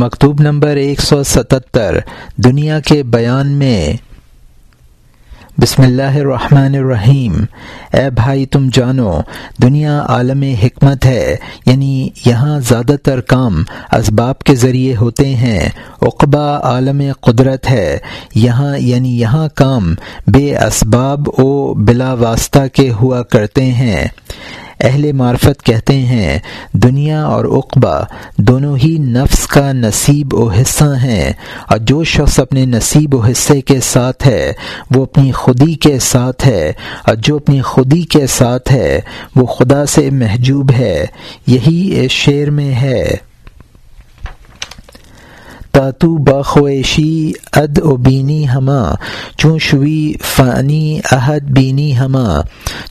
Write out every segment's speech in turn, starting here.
مکتوب نمبر ایک سو ستتر، دنیا کے بیان میں۔ بسم اللہ الرحمن الرحیم۔ اے بھائی، تم جانو، دنیا عالم حکمت ہے یعنی یہاں زیادہ تر کام اسباب کے ذریعے ہوتے ہیں اقبا عالم قدرت ہے۔ یہاں یعنی یہاں کام بے اسباب و بلا واسطہ کے ہوا کرتے ہیں۔ اہل معرفت کہتے ہیں، دنیا اور اقبا دونوں ہی نفس کا نصیب و حصہ ہیں۔ اور جو شخص اپنے نصیب و حصے کے ساتھ ہے، وہ اپنی خودی کے ساتھ ہے۔ اور جو اپنی خودی کے ساتھ ہے، وہ خدا سے محجوب ہے۔ یہی اس شعر میں ہے۔ تاتو باخویشی اد و بینی ہما، چون شوی فانی عہد بینی ہما۔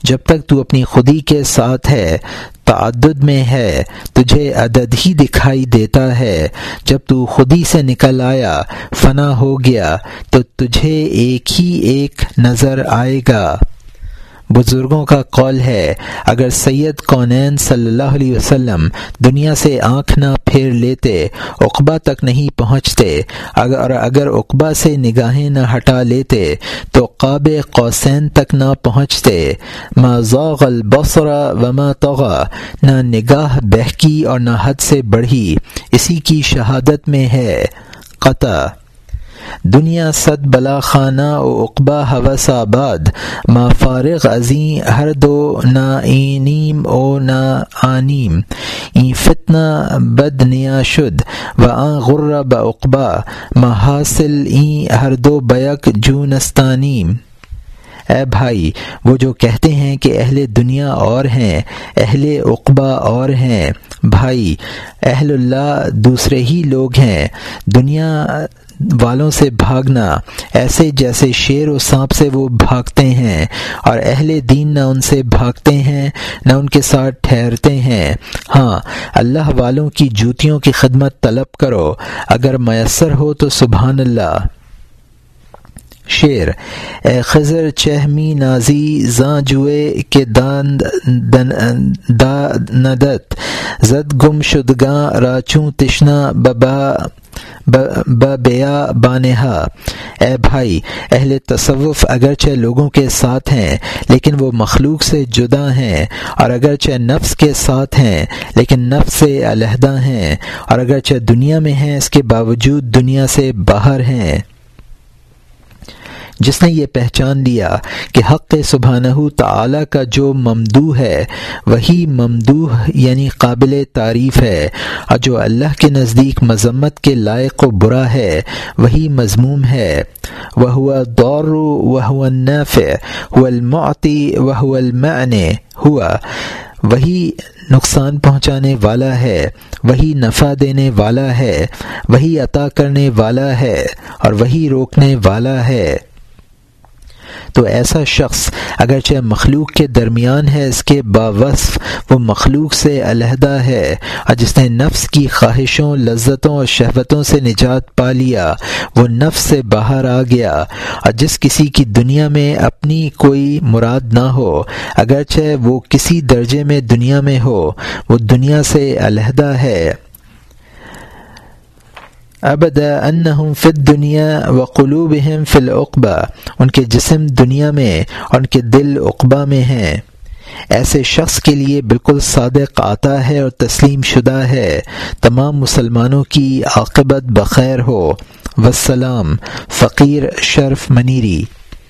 جب تک تو اپنی خودی کے ساتھ ہے، تعدد میں ہے، تجھے عدد ہی دکھائی دیتا ہے۔ جب تو خودی سے نکل آیا، فنا ہو گیا، تو تجھے ایک ہی ایک نظر آئے گا۔ بزرگوں کا قول ہے، اگر سید کونین صلی اللہ علیہ وسلم دنیا سے آنکھ نہ پھیر لیتے اقبا تک نہیں پہنچتے، اگر اگر اقبا سے نگاہیں نہ ہٹا لیتے، تو قاب قوسین تک نہ پہنچتے۔ ما ذوق البصر وما طغى، نہ نگاہ بہکی اور نہ حد سے بڑھی، اسی کی شہادت میں ہے۔ قطع دنیا صد بلا خانہ و اقبا حوث آباد، ما فارغ ازیں ہر دو نہ اینیم او نہ آنیم این فتنہ بد نیا شد و آ غر بقبا ما حاصل این ہر دو بیک جونستانیم۔ اے بھائی، وہ جو کہتے ہیں کہ اہل دنیا اور ہیں، اہل اقبا اور ہیں۔ بھائی، اہل اللہ دوسرے ہی لوگ ہیں۔ دنیا والوں سے بھاگنا، ایسے جیسے شیر و سانپ سے وہ بھاگتے ہیں، اور اہل دین نہ ان سے بھاگتے ہیں، نہ ان کے ساتھ ٹھہرتے ہیں۔ ہاں اللہ والوں کی جوتیوں کی خدمت طلب کرو۔ اگر میسر ہو تو سبحان اللہ۔ شعر اے خضر، چہمی، نازی، زاں، جوئے، کے دان دا، ندت۔ زد گم شدگاں راچوں تشنا ببا بیا بانہا۔ اے بھائی، اہل تصوف اگرچہ لوگوں کے ساتھ ہیں، لیکن وہ مخلوق سے جدا ہیں، اور اگرچہ نفس کے ساتھ ہیں، لیکن نفس سے علیحدہ ہیں، اور اگرچہ دنیا میں ہیں، اس کے باوجود دنیا سے باہر ہیں۔ جس نے یہ پہچان لیا کہ حق سبحانہ تعالی کا جو ممدو ہے، وہی ممدوح یعنی قابل تعریف ہے۔ اور جو اللہ کے نزدیک مذمت کے لائق و برا ہے، وہی مضموم ہے۔ وہ ہوا دور وہ النافع هو المعطی وہ المعن، ہوا وہی نقصان پہنچانے والا ہے، وہی نفع دینے والا ہے، وہی عطا کرنے والا ہے اور وہی روکنے والا ہے۔ تو ایسا شخص اگرچہ مخلوق کے درمیان ہے، اس کے باوصف وہ مخلوق سے علیحدہ ہے اور جس نے نفس کی خواہشوں، لذتوں اور شہوتوں سے نجات پا لیا، وہ نفس سے باہر آ گیا اور جس کسی کی دنیا میں اپنی کوئی مراد نہ ہو، اگرچہ وہ کسی درجے میں دنیا میں ہو، وہ دنیا سے علیحدہ ہے۔ ابدا انہم فی دنیا و قلوبہم فی العقبہ، ان کے جسم دنیا میں اور ان کے دل عقبہ میں ہیں۔ ایسے شخص کے لیے بالکل صادق آتا ہے اور تسلیم شدہ ہے۔ تمام مسلمانوں کی عاقبت بخیر ہو۔ وسلام فقیر شرف منیری۔